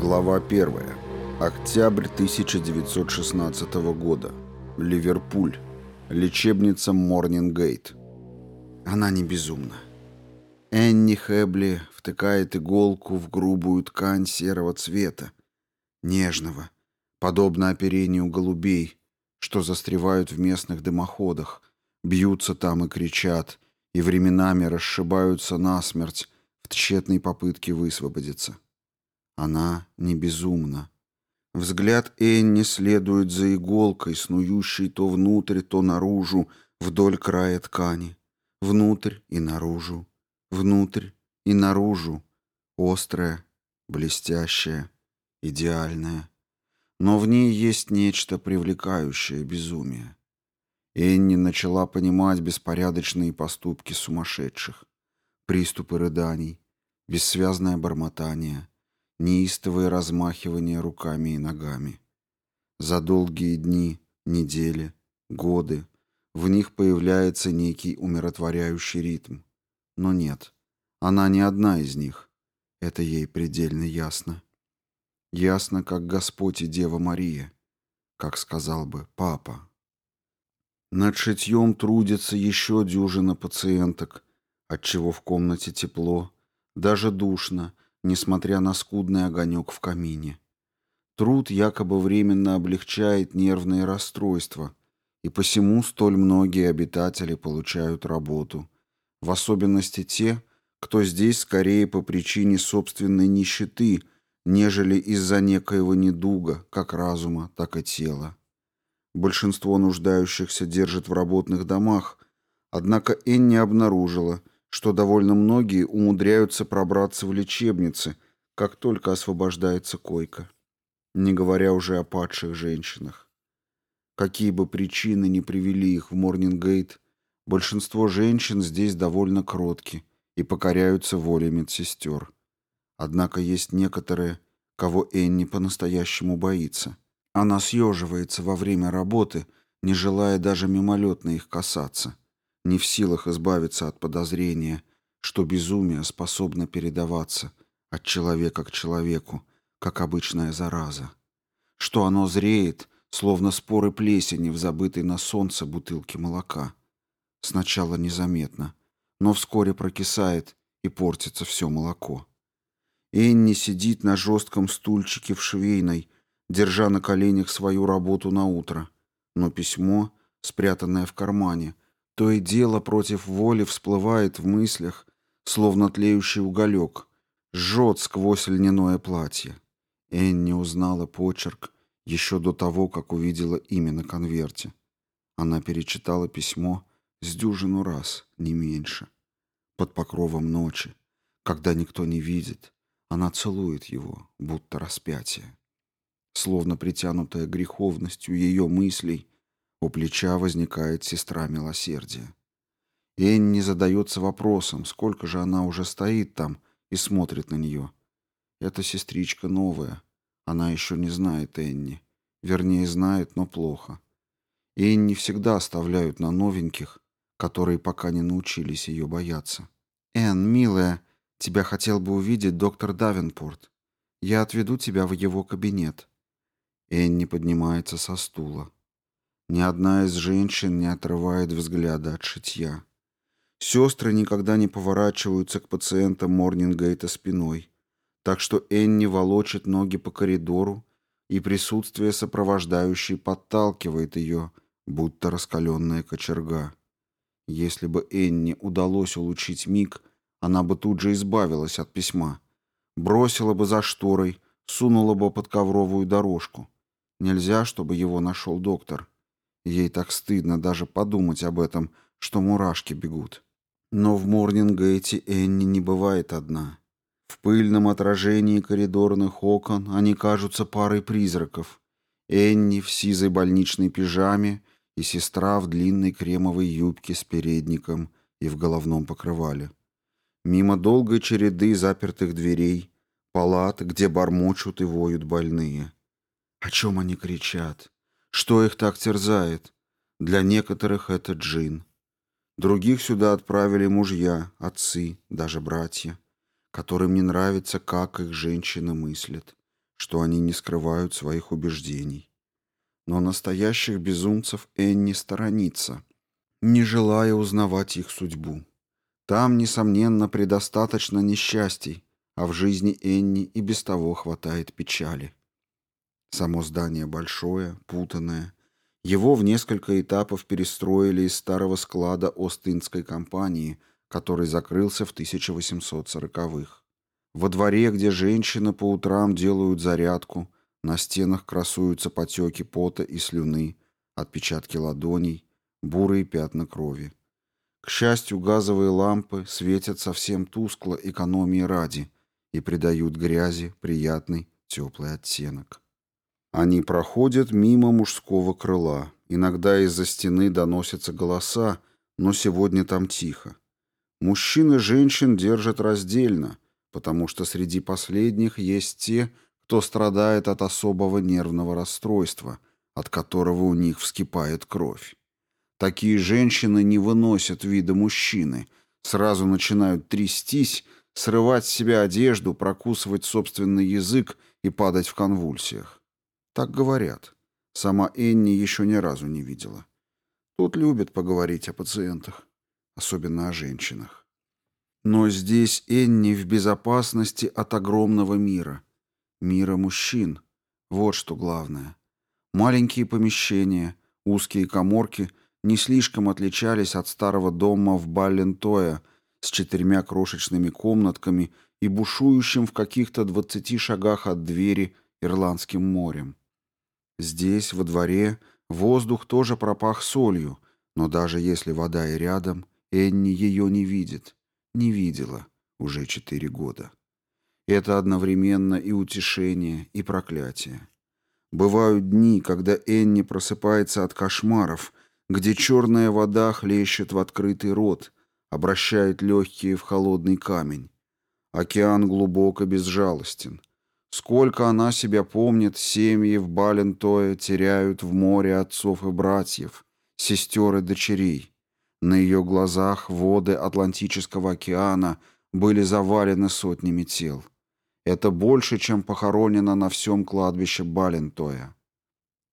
Глава 1. Октябрь 1916 года. Ливерпуль. Лечебница Морнингейт. Она не безумна. Энни Хэбли втыкает иголку в грубую ткань серого цвета, нежного, подобно оперению голубей, что застревают в местных дымоходах, бьются там и кричат, и временами расшибаются насмерть в тщетной попытке высвободиться. Она не безумна. Взгляд Энни следует за иголкой, снующей то внутрь, то наружу, вдоль края ткани. Внутрь и наружу. Внутрь и наружу. Острая, блестящая, идеальная. Но в ней есть нечто привлекающее безумие. Энни начала понимать беспорядочные поступки сумасшедших, приступы рыданий, бессвязное бормотание, неистовые размахивания руками и ногами. За долгие дни, недели, годы в них появляется некий умиротворяющий ритм. Но нет, она не одна из них. Это ей предельно ясно. Ясно, как Господь и Дева Мария, как сказал бы папа. Над шитьем трудится еще дюжина пациенток, отчего в комнате тепло, даже душно, несмотря на скудный огонек в камине. Труд якобы временно облегчает нервные расстройства, и посему столь многие обитатели получают работу, в особенности те, кто здесь скорее по причине собственной нищеты, нежели из-за некоего недуга, как разума, так и тела. Большинство нуждающихся держат в работных домах, однако Энни обнаружила – что довольно многие умудряются пробраться в лечебницы, как только освобождается койка, не говоря уже о падших женщинах. Какие бы причины ни привели их в Морнингейт, большинство женщин здесь довольно кротки и покоряются воле медсестер. Однако есть некоторые, кого Энни по-настоящему боится. Она съеживается во время работы, не желая даже мимолетно их касаться – не в силах избавиться от подозрения, что безумие способно передаваться от человека к человеку, как обычная зараза, что оно зреет, словно споры плесени в забытой на солнце бутылке молока. Сначала незаметно, но вскоре прокисает и портится все молоко. Энни сидит на жестком стульчике в швейной, держа на коленях свою работу на утро, но письмо, спрятанное в кармане, — то и дело против воли всплывает в мыслях, словно тлеющий уголек, жжет сквозь льняное платье. Энни узнала почерк еще до того, как увидела имя на конверте. Она перечитала письмо с дюжину раз, не меньше. Под покровом ночи, когда никто не видит, она целует его, будто распятие. Словно притянутая греховностью ее мыслей, у плеча возникает сестра милосердия. Энни задается вопросом, сколько же она уже стоит там и смотрит на нее. Эта сестричка новая. Она еще не знает Энни. Вернее, знает, но плохо. Энни всегда оставляют на новеньких, которые пока не научились ее бояться. «Энн, милая, тебя хотел бы увидеть доктор Давенпорт. Я отведу тебя в его кабинет». Энни поднимается со стула. Ни одна из женщин не отрывает взгляда от шитья. Сестры никогда не поворачиваются к пациентам Морнингейта спиной, так что Энни волочит ноги по коридору, и присутствие сопровождающей подталкивает ее, будто раскаленная кочерга. Если бы Энни удалось улучшить миг, она бы тут же избавилась от письма. Бросила бы за шторой, сунула бы под ковровую дорожку. Нельзя, чтобы его нашел доктор. Ей так стыдно даже подумать об этом, что мурашки бегут. Но в Морнингейте Энни не бывает одна. В пыльном отражении коридорных окон они кажутся парой призраков. Энни в сизой больничной пижаме и сестра в длинной кремовой юбке с передником и в головном покрывале. Мимо долгой череды запертых дверей, палат, где бормочут и воют больные. О чем они кричат? что их так терзает. Для некоторых это джин. Других сюда отправили мужья, отцы, даже братья, которым не нравится, как их женщины мыслят, что они не скрывают своих убеждений. Но настоящих безумцев Энни сторонится, не желая узнавать их судьбу. Там, несомненно, предостаточно несчастий, а в жизни Энни и без того хватает печали. Само здание большое, путанное. Его в несколько этапов перестроили из старого склада Остинской компании, который закрылся в 1840-х. Во дворе, где женщины по утрам делают зарядку, на стенах красуются потеки пота и слюны, отпечатки ладоней, бурые пятна крови. К счастью, газовые лампы светят совсем тускло экономии ради и придают грязи приятный теплый оттенок. Они проходят мимо мужского крыла. Иногда из-за стены доносятся голоса, но сегодня там тихо. Мужчин и женщин держат раздельно, потому что среди последних есть те, кто страдает от особого нервного расстройства, от которого у них вскипает кровь. Такие женщины не выносят вида мужчины, сразу начинают трястись, срывать с себя одежду, прокусывать собственный язык и падать в конвульсиях. Так говорят. Сама Энни еще ни разу не видела. Тут любят поговорить о пациентах, особенно о женщинах. Но здесь Энни в безопасности от огромного мира. Мира мужчин. Вот что главное. Маленькие помещения, узкие коморки не слишком отличались от старого дома в Баллентоя с четырьмя крошечными комнатками и бушующим в каких-то двадцати шагах от двери Ирландским морем. Здесь, во дворе, воздух тоже пропах солью, но даже если вода и рядом, Энни ее не видит. Не видела уже четыре года. Это одновременно и утешение, и проклятие. Бывают дни, когда Энни просыпается от кошмаров, где черная вода хлещет в открытый рот, обращает легкие в холодный камень. Океан глубоко безжалостен. Сколько она себя помнит, семьи в Балентое теряют в море отцов и братьев, сестер и дочерей. На ее глазах воды Атлантического океана были завалены сотнями тел. Это больше, чем похоронено на всем кладбище Балентоя.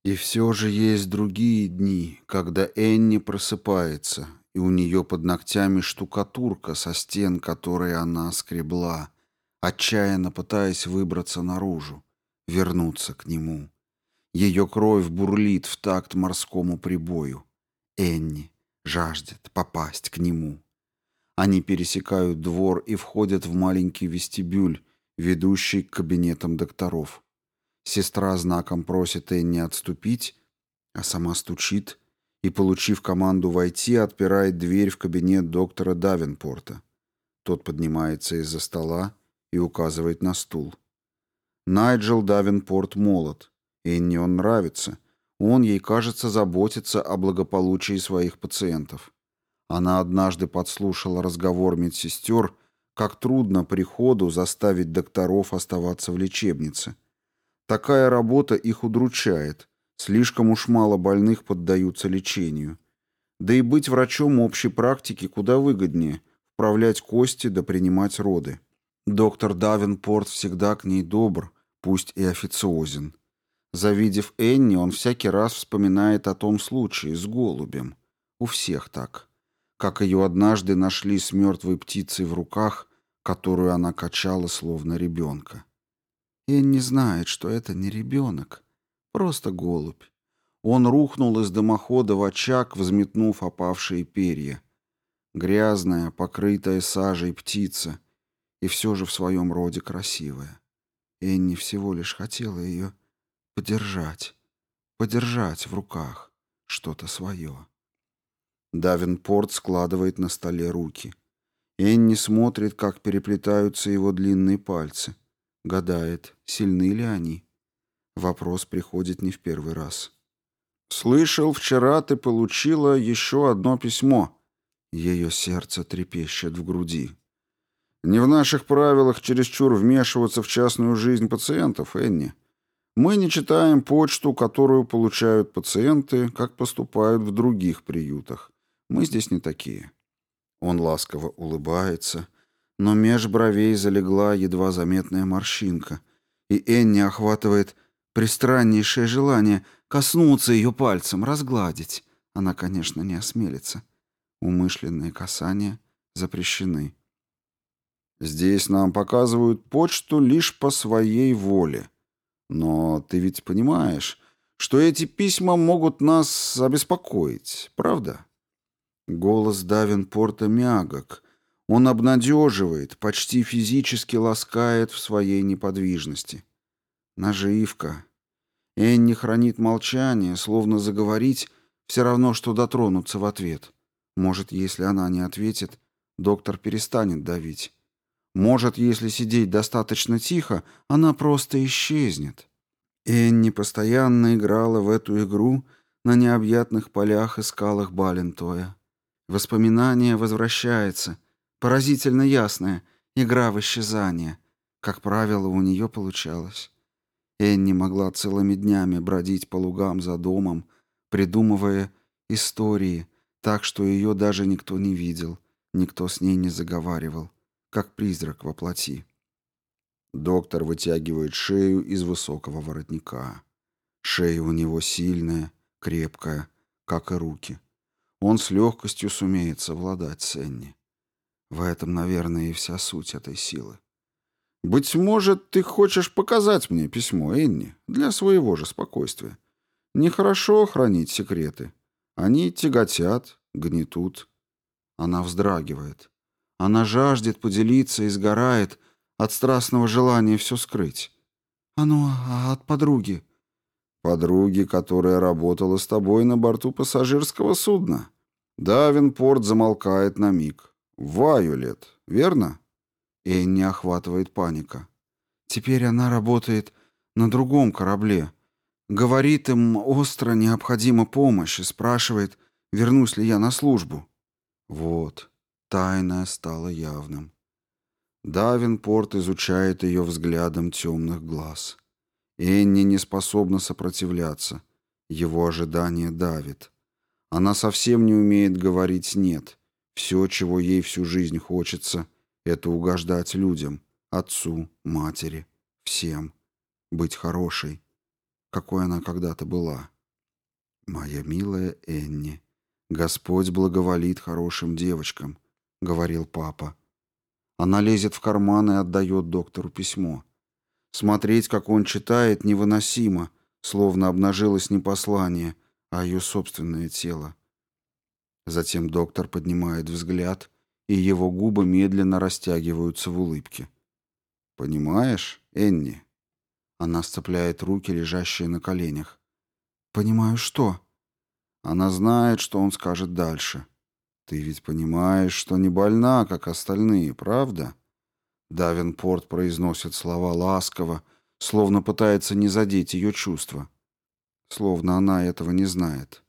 И все же есть другие дни, когда Энни просыпается, и у нее под ногтями штукатурка со стен, которой она скребла — отчаянно пытаясь выбраться наружу, вернуться к нему. Ее кровь бурлит в такт морскому прибою. Энни жаждет попасть к нему. Они пересекают двор и входят в маленький вестибюль, ведущий к кабинетам докторов. Сестра знаком просит Энни отступить, а сама стучит и, получив команду войти, отпирает дверь в кабинет доктора Давенпорта. Тот поднимается из-за стола и указывает на стул. Найджел Давинпорт молод, и не он нравится. Он ей, кажется, заботится о благополучии своих пациентов. Она однажды подслушала разговор медсестер, как трудно приходу заставить докторов оставаться в лечебнице. Такая работа их удручает, слишком уж мало больных поддаются лечению. Да и быть врачом общей практики куда выгоднее, вправлять кости да принимать роды. Доктор Давинпорт всегда к ней добр, пусть и официозен. Завидев Энни, он всякий раз вспоминает о том случае с голубем. У всех так. Как ее однажды нашли с мертвой птицей в руках, которую она качала словно ребенка. Энни знает, что это не ребенок, просто голубь. Он рухнул из дымохода в очаг, взметнув опавшие перья. Грязная, покрытая сажей птица — и все же в своем роде красивая. Энни всего лишь хотела ее подержать, подержать в руках что-то свое. Давинпорт складывает на столе руки. Энни смотрит, как переплетаются его длинные пальцы. Гадает, сильны ли они. Вопрос приходит не в первый раз. «Слышал, вчера ты получила еще одно письмо». Ее сердце трепещет в груди. Не в наших правилах чересчур вмешиваться в частную жизнь пациентов, Энни. Мы не читаем почту, которую получают пациенты, как поступают в других приютах. Мы здесь не такие. Он ласково улыбается, но меж бровей залегла едва заметная морщинка, и Энни охватывает пристраннейшее желание коснуться ее пальцем, разгладить. Она, конечно, не осмелится. Умышленные касания запрещены. Здесь нам показывают почту лишь по своей воле. Но ты ведь понимаешь, что эти письма могут нас обеспокоить, правда? Голос Давинпорта мягок. Он обнадеживает, почти физически ласкает в своей неподвижности. Наживка. Энни хранит молчание, словно заговорить, все равно, что дотронуться в ответ. Может, если она не ответит, доктор перестанет давить. Может, если сидеть достаточно тихо, она просто исчезнет. Энни постоянно играла в эту игру на необъятных полях и скалах Балентоя. Воспоминание возвращается, поразительно ясное, игра в исчезание. Как правило, у нее получалось. Энни могла целыми днями бродить по лугам за домом, придумывая истории, так что ее даже никто не видел, никто с ней не заговаривал как призрак во плоти. Доктор вытягивает шею из высокого воротника. Шея у него сильная, крепкая, как и руки. Он с легкостью сумеет совладать с Энни. В этом, наверное, и вся суть этой силы. «Быть может, ты хочешь показать мне письмо, Энни, для своего же спокойствия. Нехорошо хранить секреты. Они тяготят, гнетут». Она вздрагивает. Она жаждет поделиться и сгорает от страстного желания все скрыть. А Оно от подруги. Подруги, которая работала с тобой на борту пассажирского судна. Давинпорт замолкает на миг. Вайолет, верно? Энни охватывает паника. Теперь она работает на другом корабле. Говорит им, остро необходима помощь и спрашивает, вернусь ли я на службу. Вот тайное стало явным. Давинпорт изучает ее взглядом темных глаз. Энни не способна сопротивляться. Его ожидание давит. Она совсем не умеет говорить «нет». Все, чего ей всю жизнь хочется, это угождать людям, отцу, матери, всем. Быть хорошей, какой она когда-то была. Моя милая Энни, Господь благоволит хорошим девочкам говорил папа. Она лезет в карман и отдает доктору письмо. Смотреть, как он читает, невыносимо, словно обнажилось не послание, а ее собственное тело. Затем доктор поднимает взгляд, и его губы медленно растягиваются в улыбке. «Понимаешь, Энни?» Она сцепляет руки, лежащие на коленях. «Понимаю, что?» Она знает, что он скажет дальше. Ты ведь понимаешь, что не больна, как остальные, правда? Давинпорт произносит слова ласково, словно пытается не задеть ее чувства. Словно она этого не знает.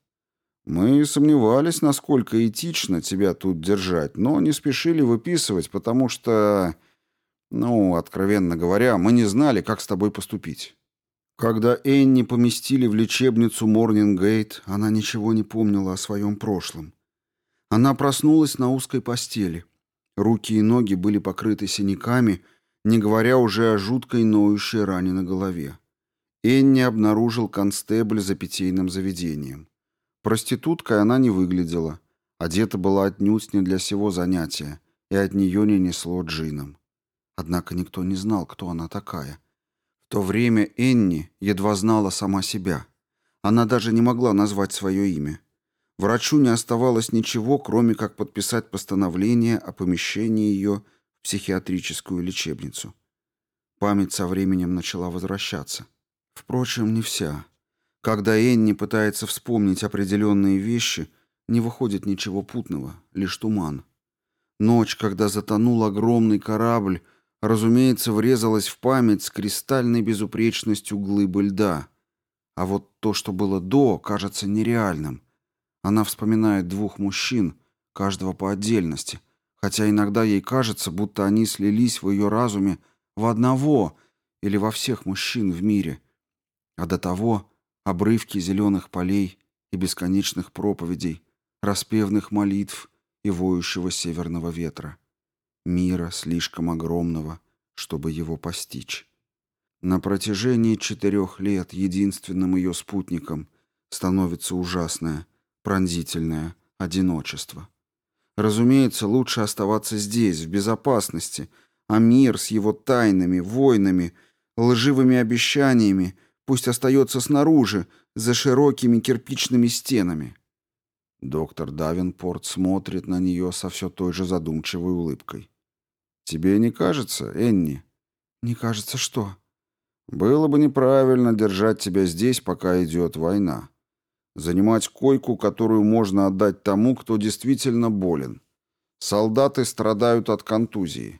Мы сомневались, насколько этично тебя тут держать, но не спешили выписывать, потому что... Ну, откровенно говоря, мы не знали, как с тобой поступить. Когда Энни поместили в лечебницу Морнингейт, она ничего не помнила о своем прошлом. Она проснулась на узкой постели. Руки и ноги были покрыты синяками, не говоря уже о жуткой ноющей ране на голове. Энни обнаружил констебль за питейным заведением. Проституткой она не выглядела. Одета была отнюдь не для сего занятия, и от нее не несло джином. Однако никто не знал, кто она такая. В то время Энни едва знала сама себя. Она даже не могла назвать свое имя. Врачу не оставалось ничего, кроме как подписать постановление о помещении ее в психиатрическую лечебницу. Память со временем начала возвращаться. Впрочем, не вся. Когда Энни пытается вспомнить определенные вещи, не выходит ничего путного, лишь туман. Ночь, когда затонул огромный корабль, разумеется, врезалась в память с кристальной безупречностью глыбы льда. А вот то, что было до, кажется нереальным. Она вспоминает двух мужчин, каждого по отдельности, хотя иногда ей кажется, будто они слились в ее разуме в одного или во всех мужчин в мире. А до того обрывки зеленых полей и бесконечных проповедей, распевных молитв и воющего северного ветра. Мира слишком огромного, чтобы его постичь. На протяжении четырех лет единственным ее спутником становится ужасное – пронзительное одиночество. Разумеется, лучше оставаться здесь, в безопасности, а мир с его тайнами, войнами, лживыми обещаниями пусть остается снаружи, за широкими кирпичными стенами. Доктор Давинпорт смотрит на нее со все той же задумчивой улыбкой. «Тебе не кажется, Энни?» «Не кажется, что?» «Было бы неправильно держать тебя здесь, пока идет война занимать койку, которую можно отдать тому, кто действительно болен. Солдаты страдают от контузии.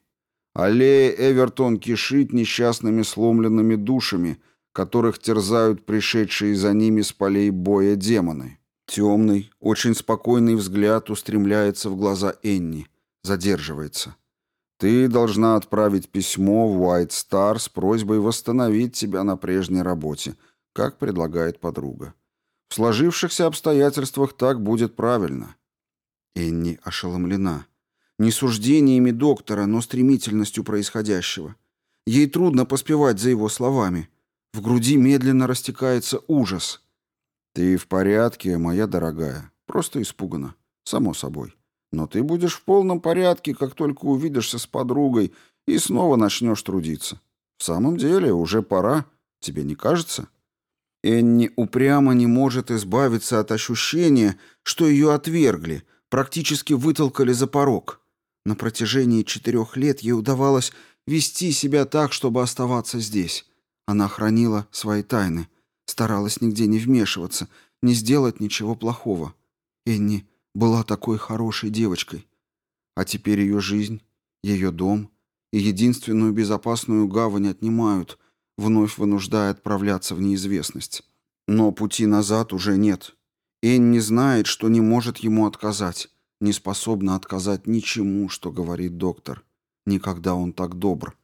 Аллея Эвертон кишит несчастными сломленными душами, которых терзают пришедшие за ними с полей боя демоны. Темный, очень спокойный взгляд устремляется в глаза Энни, задерживается. Ты должна отправить письмо в White Star с просьбой восстановить тебя на прежней работе, как предлагает подруга. В сложившихся обстоятельствах так будет правильно. Энни ошеломлена. Не суждениями доктора, но стремительностью происходящего. Ей трудно поспевать за его словами. В груди медленно растекается ужас. «Ты в порядке, моя дорогая. Просто испугана. Само собой. Но ты будешь в полном порядке, как только увидишься с подругой и снова начнешь трудиться. В самом деле, уже пора. Тебе не кажется?» Энни упрямо не может избавиться от ощущения, что ее отвергли, практически вытолкали за порог. На протяжении четырех лет ей удавалось вести себя так, чтобы оставаться здесь. Она хранила свои тайны, старалась нигде не вмешиваться, не сделать ничего плохого. Энни была такой хорошей девочкой. А теперь ее жизнь, ее дом и единственную безопасную гавань отнимают – вновь вынуждая отправляться в неизвестность. Но пути назад уже нет. Эн не знает, что не может ему отказать, не способна отказать ничему, что говорит доктор. Никогда он так добр.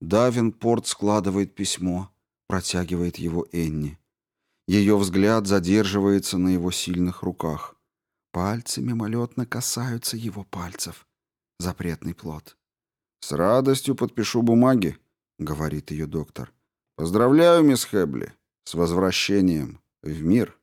Давинпорт складывает письмо, протягивает его Энни. Ее взгляд задерживается на его сильных руках. Пальцы мимолетно касаются его пальцев. Запретный плод. «С радостью подпишу бумаги», — говорит ее доктор. «Поздравляю, мисс Хэбли, с возвращением в мир».